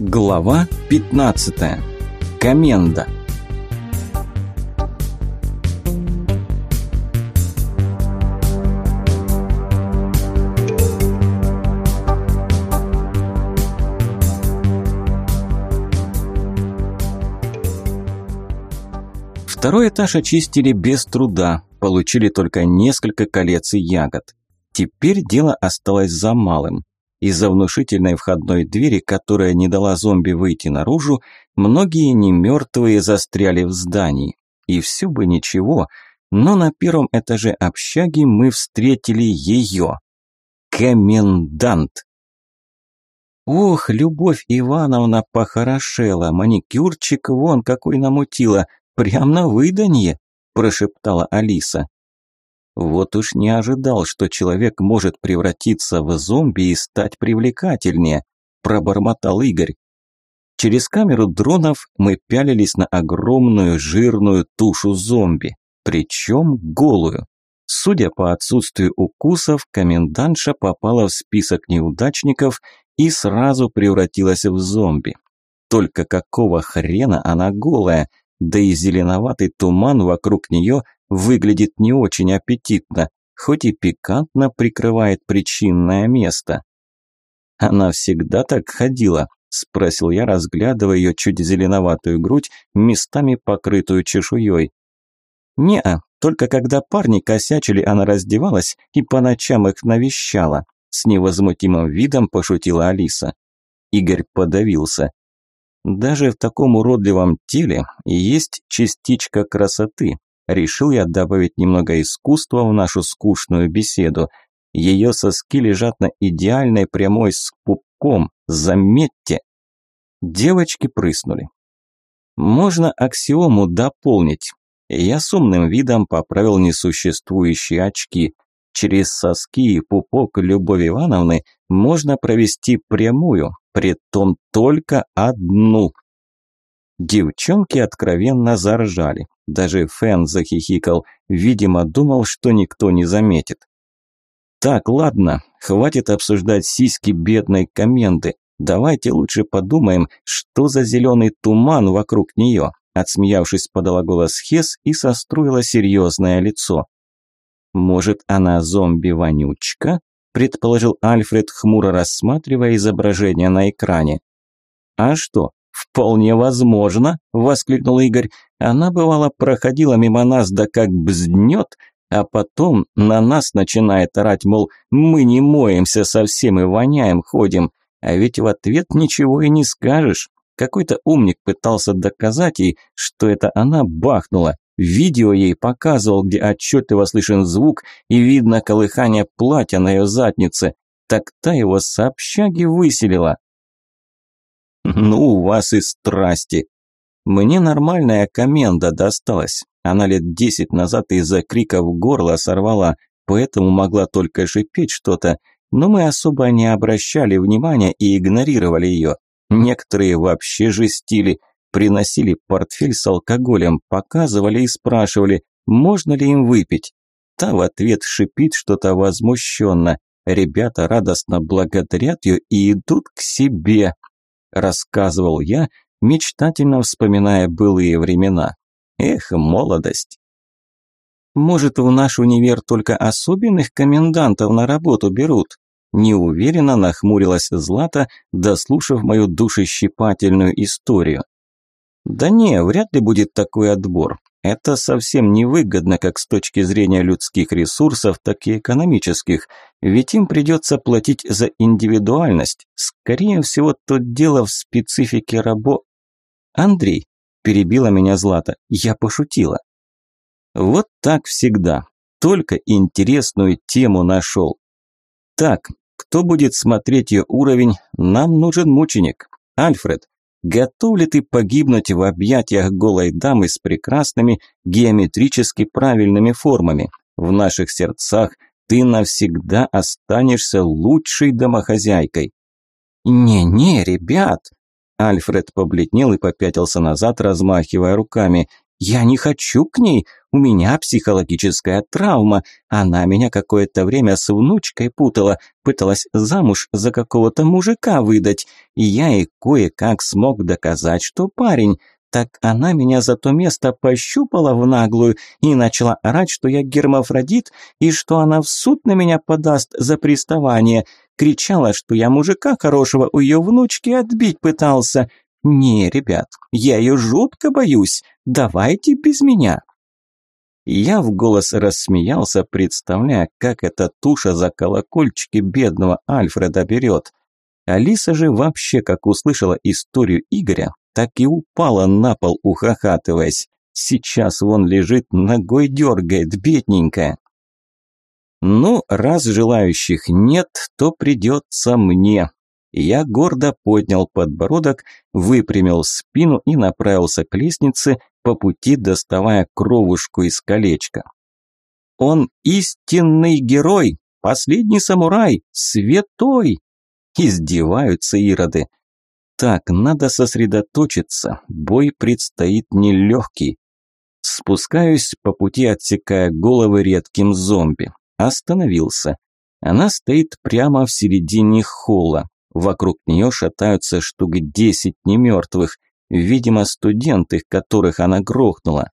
Глава 15. Коменда. Второй этаж очистили без труда, получили только несколько колец и ягод. Теперь дело осталось за малым. Из-за внушительной входной двери, которая не дала зомби выйти наружу, многие немертвые застряли в здании. И все бы ничего, но на первом этаже общаги мы встретили ее. Комендант. Ох, Любовь Ивановна похорошела, маникюрчик вон какой намутила, прям на выданье, прошептала Алиса. Вот уж не ожидал, что человек может превратиться в зомби и стать привлекательнее, пробормотал Игорь. Через камеру дронов мы пялились на огромную жирную тушу зомби, причем голую. Судя по отсутствию укусов, комендантша попала в список неудачников и сразу превратилась в зомби. Только какого хрена она голая, да и зеленоватый туман вокруг нее выглядит не очень аппетитно, хоть и пикантно прикрывает причинное место. Она всегда так ходила, спросил я, разглядывая ее чуть зеленоватую грудь, местами покрытую чешуей. «Не-а, только когда парни косячили, она раздевалась и по ночам их навещала», с невозмутимым видом пошутила Алиса. Игорь подавился. Даже в таком уродливом теле есть частичка красоты, Решил я добавить немного искусства в нашу скучную беседу. Ее соски лежат на идеальной прямой с пупком, заметьте. Девочки прыснули. Можно аксиому дополнить. Я с умным видом поправил несуществующие очки. Через соски и пупок Любови Ивановны можно провести прямую, притом только одну. Девчонки откровенно заржали. Даже Фэн захихикал, видимо, думал, что никто не заметит. Так, ладно, хватит обсуждать сиськи бедной коменды. Давайте лучше подумаем, что за зеленый туман вокруг нее. Отсмеявшись, подала голос Хес и состроила серьезное лицо. Может, она зомби-вонючка? предположил Альфред, хмуро рассматривая изображение на экране. А что, «Вполне возможно», – воскликнул Игорь. «Она, бывало, проходила мимо нас, да как бзднет, а потом на нас начинает орать, мол, мы не моемся совсем и воняем ходим. А ведь в ответ ничего и не скажешь. Какой-то умник пытался доказать ей, что это она бахнула. Видео ей показывал, где отчетливо слышен звук и видно колыхание платья на ее заднице. Так та его с общаги выселила. Ну, у вас и страсти. Мне нормальная коменда досталась. Она лет десять назад из-за криков горло сорвала, поэтому могла только шипеть что-то, но мы особо не обращали внимания и игнорировали ее. Некоторые вообще жестили, приносили портфель с алкоголем, показывали и спрашивали, можно ли им выпить. Та в ответ шипит что-то возмущенно. Ребята радостно благодарят ее и идут к себе рассказывал я, мечтательно вспоминая былые времена. Эх, молодость. Может, в наш универ только особенных комендантов на работу берут? Неуверенно нахмурилась Злата, дослушав мою душещипательную историю. Да не, вряд ли будет такой отбор. Это совсем невыгодно как с точки зрения людских ресурсов, так и экономических, ведь им придется платить за индивидуальность. Скорее всего, тут дело в специфике рабо... Андрей, перебила меня Злата, я пошутила. Вот так всегда, только интересную тему нашел. Так, кто будет смотреть ее уровень, нам нужен мученик. Альфред, Готов ли ты погибнуть в объятиях голой дамы с прекрасными геометрически правильными формами? В наших сердцах ты навсегда останешься лучшей домохозяйкой. «Не-не, ребят!» Альфред побледнел и попятился назад, размахивая руками. Я не хочу к ней, у меня психологическая травма. Она меня какое-то время с внучкой путала, пыталась замуж за какого-то мужика выдать. И я ей кое-как смог доказать, что парень. Так она меня за то место пощупала в наглую и начала орать, что я гермафродит и что она в суд на меня подаст за приставание. Кричала, что я мужика хорошего у ее внучки отбить пытался. «Не, ребят, я ее жутко боюсь. Давайте без меня». Я в голос рассмеялся, представляя, как эта туша за колокольчики бедного Альфреда берет. Алиса же вообще, как услышала историю Игоря, так и упала на пол, ухахатываясь. Сейчас вон лежит, ногой дергает, бедненькая. Ну, раз желающих нет, то придется мне. Я гордо поднял подбородок, выпрямил спину и направился к лестнице, по пути доставая кровушку из колечка. Он истинный герой, последний самурай, святой. Издеваются ироды. Так, надо сосредоточиться, бой предстоит нелегкий. Спускаюсь, по пути отсекая головы редким зомби. Остановился. Она стоит прямо в середине холла. Вокруг нее шатаются штук десять немертвых, видимо, студенты, которых она грохнула.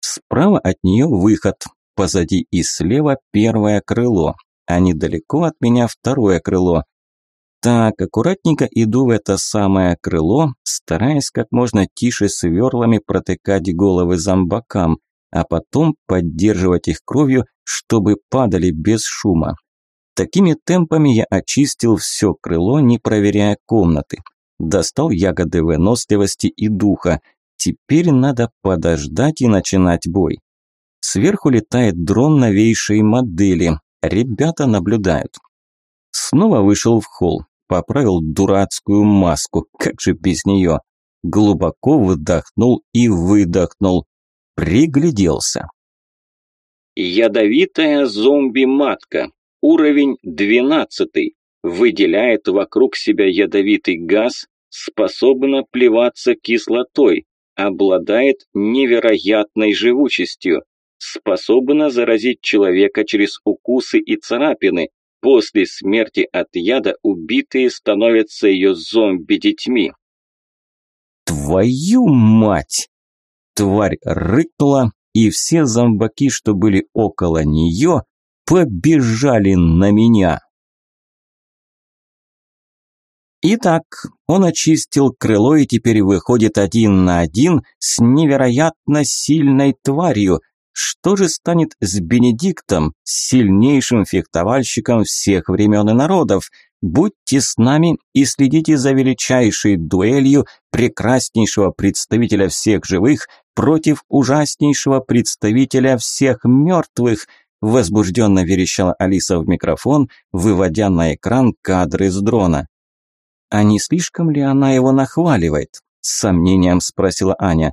Справа от нее выход, позади и слева первое крыло, а недалеко от меня второе крыло. Так, аккуратненько иду в это самое крыло, стараясь как можно тише сверлами протыкать головы зомбакам, а потом поддерживать их кровью, чтобы падали без шума. Такими темпами я очистил все крыло, не проверяя комнаты. Достал ягоды выносливости и духа. Теперь надо подождать и начинать бой. Сверху летает дрон новейшей модели. Ребята наблюдают. Снова вышел в холл. Поправил дурацкую маску. Как же без нее? Глубоко вдохнул и выдохнул. Пригляделся. Ядовитая зомби-матка. Уровень 12. Выделяет вокруг себя ядовитый газ, способна плеваться кислотой, обладает невероятной живучестью, способна заразить человека через укусы и царапины. После смерти от яда убитые становятся ее зомби-детьми. Твою мать! Тварь рыкнула, и все зомбаки, что были около нее, побежали на меня. Итак, он очистил крыло и теперь выходит один на один с невероятно сильной тварью. Что же станет с Бенедиктом, сильнейшим фехтовальщиком всех времен и народов? Будьте с нами и следите за величайшей дуэлью прекраснейшего представителя всех живых против ужаснейшего представителя всех мертвых – возбужденно верещала Алиса в микрофон, выводя на экран кадры с дрона. «А не слишком ли она его нахваливает?» – с сомнением спросила Аня.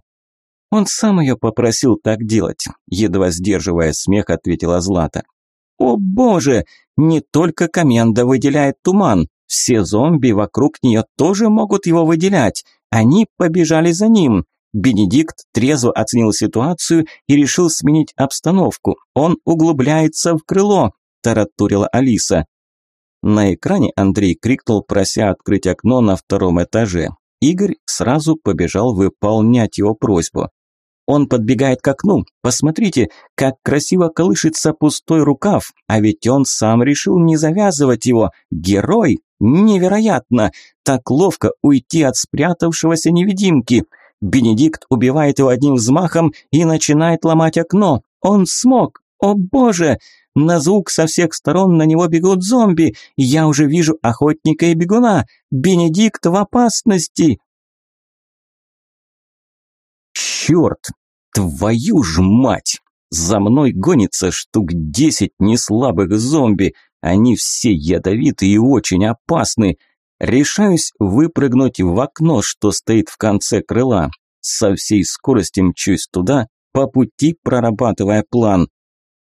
«Он сам ее попросил так делать», – едва сдерживая смех, ответила Злата. «О боже! Не только команда выделяет туман, все зомби вокруг нее тоже могут его выделять. Они побежали за ним. Бенедикт трезво оценил ситуацию и решил сменить обстановку. Он углубляется в крыло, таратурила Алиса. На экране Андрей крикнул, прося открыть окно на втором этаже. Игорь сразу побежал выполнять его просьбу. Он подбегает к окну. Посмотрите, как красиво колышется пустой рукав, а ведь он сам решил не завязывать его. Герой! Невероятно! Так ловко уйти от спрятавшегося невидимки. Бенедикт убивает его одним взмахом и начинает ломать окно. Он смог! О боже! На звук со всех сторон на него бегут зомби. Я уже вижу охотника и бегуна. Бенедикт в опасности. Черт! Твою ж мать! За мной гонится штук десять неслабых зомби. Они все ядовитые и очень опасны. Решаюсь выпрыгнуть в окно, что стоит в конце крыла. Со всей скорости мчусь туда, по пути прорабатывая план.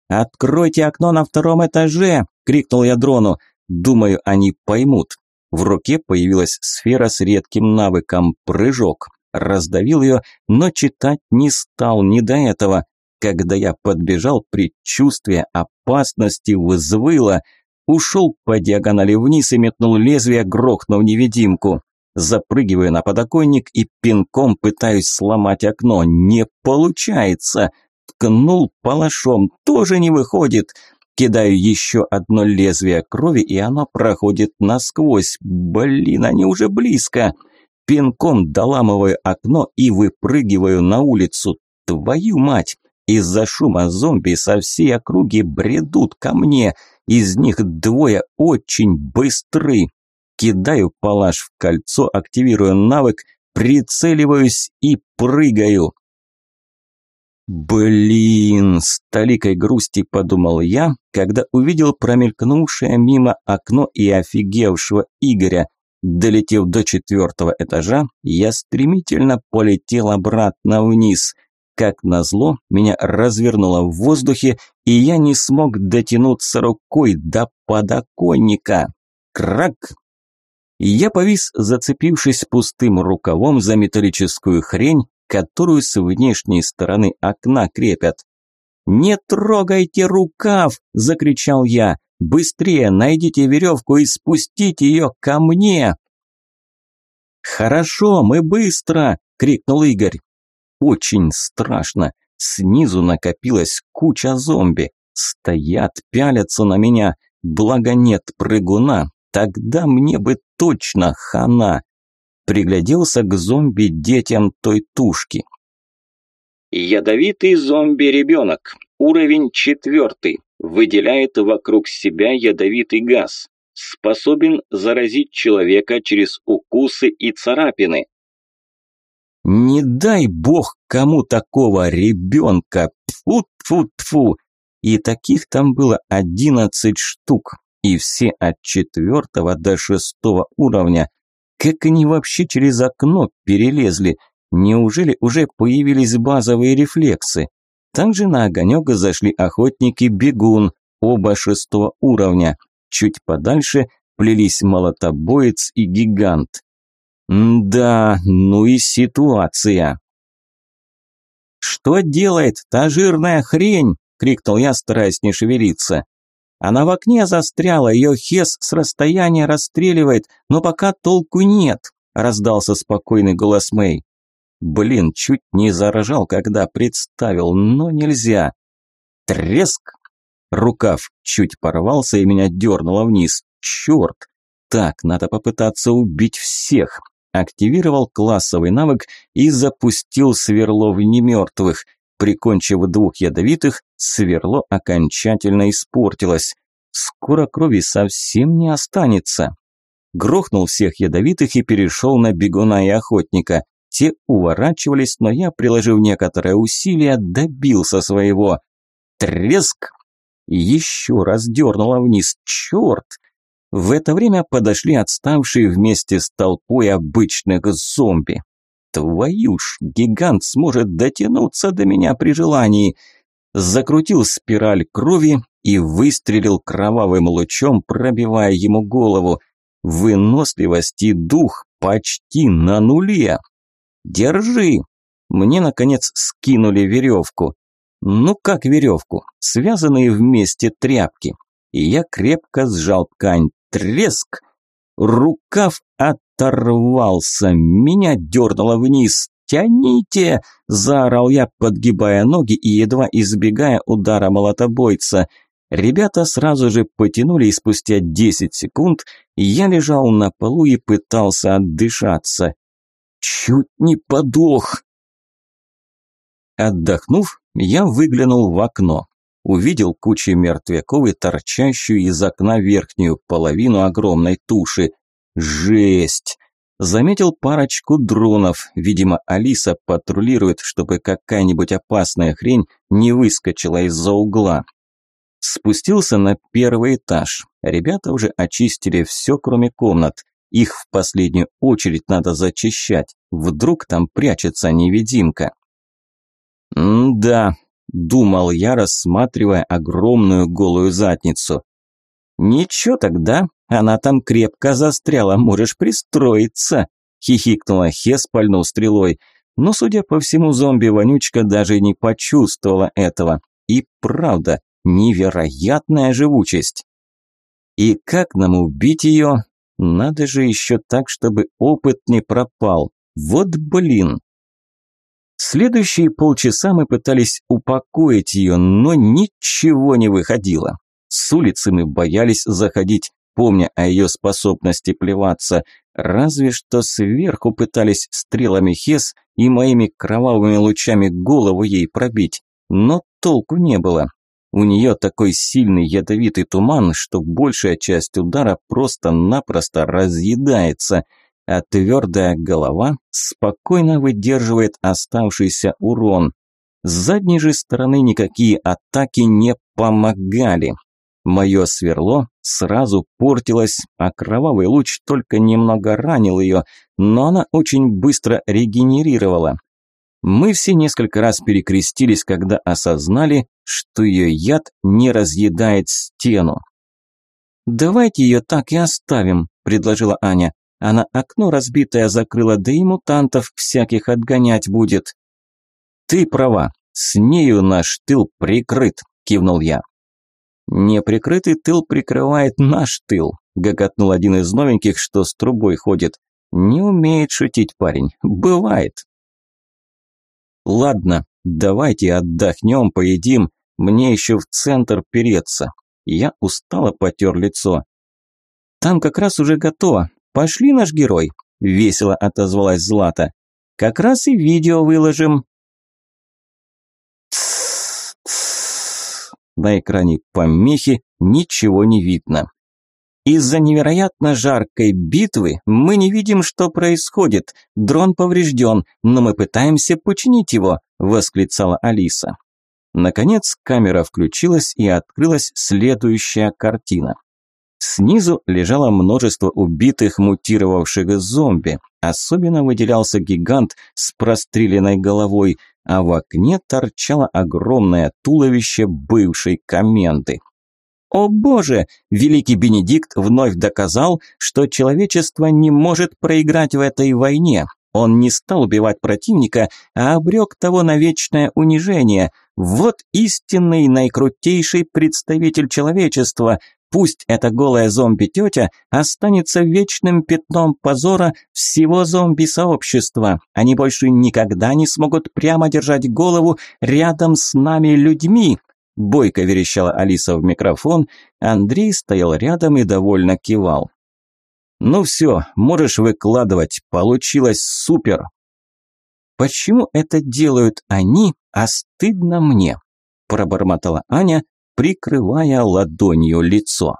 «Откройте окно на втором этаже!» – крикнул я дрону. «Думаю, они поймут». В руке появилась сфера с редким навыком «Прыжок». раздавил ее, но читать не стал, не до этого. Когда я подбежал, предчувствие опасности взвыло. Ушел по диагонали вниз и метнул лезвие, грохнув невидимку. Запрыгиваю на подоконник и пинком пытаюсь сломать окно. Не получается. Ткнул палашом, тоже не выходит. Кидаю еще одно лезвие крови, и оно проходит насквозь. Блин, они уже близко. Пинком доламываю окно и выпрыгиваю на улицу. Твою мать! Из-за шума зомби со всей округи бредут ко мне. Из них двое очень быстры. Кидаю палаш в кольцо, активирую навык, прицеливаюсь и прыгаю. «Блин!» – с толикой грусти подумал я, когда увидел промелькнувшее мимо окно и офигевшего Игоря. Долетев до четвертого этажа, я стремительно полетел обратно вниз. Как назло, меня развернуло в воздухе, и я не смог дотянуться рукой до подоконника. Крак! Я повис, зацепившись пустым рукавом за металлическую хрень, которую с внешней стороны окна крепят. «Не трогайте рукав!» – закричал я. «Быстрее найдите веревку и спустите ее ко мне!» «Хорошо, мы быстро!» – крикнул Игорь. Очень страшно. Снизу накопилась куча зомби. Стоят, пялятся на меня. Благо нет прыгуна. Тогда мне бы точно хана пригляделся к зомби-детям той тушки. Ядовитый зомби-ребенок. Уровень четвертый. Выделяет вокруг себя ядовитый газ. Способен заразить человека через укусы и царапины. Не дай бог кому такого ребенка. Тфу-тфу-тфу. И таких там было одиннадцать штук. И все от четвертого до шестого уровня. Как они вообще через окно перелезли? Неужели уже появились базовые рефлексы? Также на огонек зашли охотники-бегун, оба шестого уровня. Чуть подальше плелись молотобоец и гигант. Да, ну и ситуация. «Что делает та жирная хрень?» – крикнул я, стараясь не шевелиться. Она в окне застряла, ее Хес с расстояния расстреливает, но пока толку нет», – раздался спокойный голос Мэй. Блин, чуть не заражал, когда представил, но нельзя. Треск! Рукав чуть порвался и меня дернуло вниз. Черт! Так, надо попытаться убить всех. Активировал классовый навык и запустил сверло в немертвых. Прикончив двух ядовитых, сверло окончательно испортилось. Скоро крови совсем не останется. Грохнул всех ядовитых и перешел на бегуна и охотника. Те уворачивались, но я, приложив некоторое усилие, добился своего. Треск! Еще раз дернуло вниз. Черт! В это время подошли отставшие вместе с толпой обычных зомби. Твою ж, гигант сможет дотянуться до меня при желании. Закрутил спираль крови и выстрелил кровавым лучом, пробивая ему голову. Выносливость и дух почти на нуле. «Держи!» Мне, наконец, скинули веревку. Ну как веревку? Связанные вместе тряпки. И я крепко сжал ткань. Треск! Рукав оторвался, меня дернуло вниз. «Тяните!» – заорал я, подгибая ноги и едва избегая удара молотобойца. Ребята сразу же потянули, и спустя 10 секунд я лежал на полу и пытался отдышаться. Чуть не подох. Отдохнув, я выглянул в окно. Увидел кучу мертвяков и торчащую из окна верхнюю половину огромной туши. Жесть! Заметил парочку дронов. Видимо, Алиса патрулирует, чтобы какая-нибудь опасная хрень не выскочила из-за угла. Спустился на первый этаж. Ребята уже очистили все, кроме комнат. Их в последнюю очередь надо зачищать. Вдруг там прячется невидимка. «Да», – думал я, рассматривая огромную голую задницу. «Ничего тогда, она там крепко застряла, можешь пристроиться», хихикнула Хес, пальнув стрелой. Но, судя по всему, зомби-вонючка даже не почувствовала этого. И правда, невероятная живучесть. И как нам убить ее? Надо же еще так, чтобы опыт не пропал. Вот блин. Следующие полчаса мы пытались упокоить ее, но ничего не выходило. С улицы мы боялись заходить, помня о ее способности плеваться. Разве что сверху пытались стрелами Хес и моими кровавыми лучами голову ей пробить. Но толку не было. У нее такой сильный ядовитый туман, что большая часть удара просто-напросто разъедается, а твердая голова спокойно выдерживает оставшийся урон. С задней же стороны никакие атаки не помогали. Мое сверло сразу портилось, а кровавый луч только немного ранил ее, но она очень быстро регенерировала. Мы все несколько раз перекрестились, когда осознали, что ее яд не разъедает стену. «Давайте ее так и оставим», – предложила Аня. «Она окно разбитое закрыла, да и мутантов всяких отгонять будет». «Ты права, с нею наш тыл прикрыт», – кивнул я. «Неприкрытый тыл прикрывает наш тыл», – гоготнул один из новеньких, что с трубой ходит. «Не умеет шутить парень. Бывает». «Ладно, давайте отдохнем, поедим. Мне еще в центр переться». Я устало потер лицо. «Там как раз уже готово. Пошли, наш герой», – весело отозвалась Злата. «Как раз и видео выложим». На экране помехи ничего не видно. Из-за невероятно жаркой битвы мы не видим, что происходит. Дрон поврежден, но мы пытаемся починить его, восклицала Алиса. Наконец камера включилась и открылась следующая картина. Снизу лежало множество убитых мутировавших зомби. Особенно выделялся гигант с простреленной головой, а в окне торчало огромное туловище бывшей коменды. О боже! Великий Бенедикт вновь доказал, что человечество не может проиграть в этой войне. Он не стал убивать противника, а обрек того на вечное унижение. Вот истинный наикрутейший представитель человечества. Пусть эта голая зомби-тетя останется вечным пятном позора всего зомби-сообщества. Они больше никогда не смогут прямо держать голову рядом с нами людьми. Бойко верещала Алиса в микрофон, Андрей стоял рядом и довольно кивал. «Ну все, можешь выкладывать, получилось супер!» «Почему это делают они, а стыдно мне?» – пробормотала Аня, прикрывая ладонью лицо.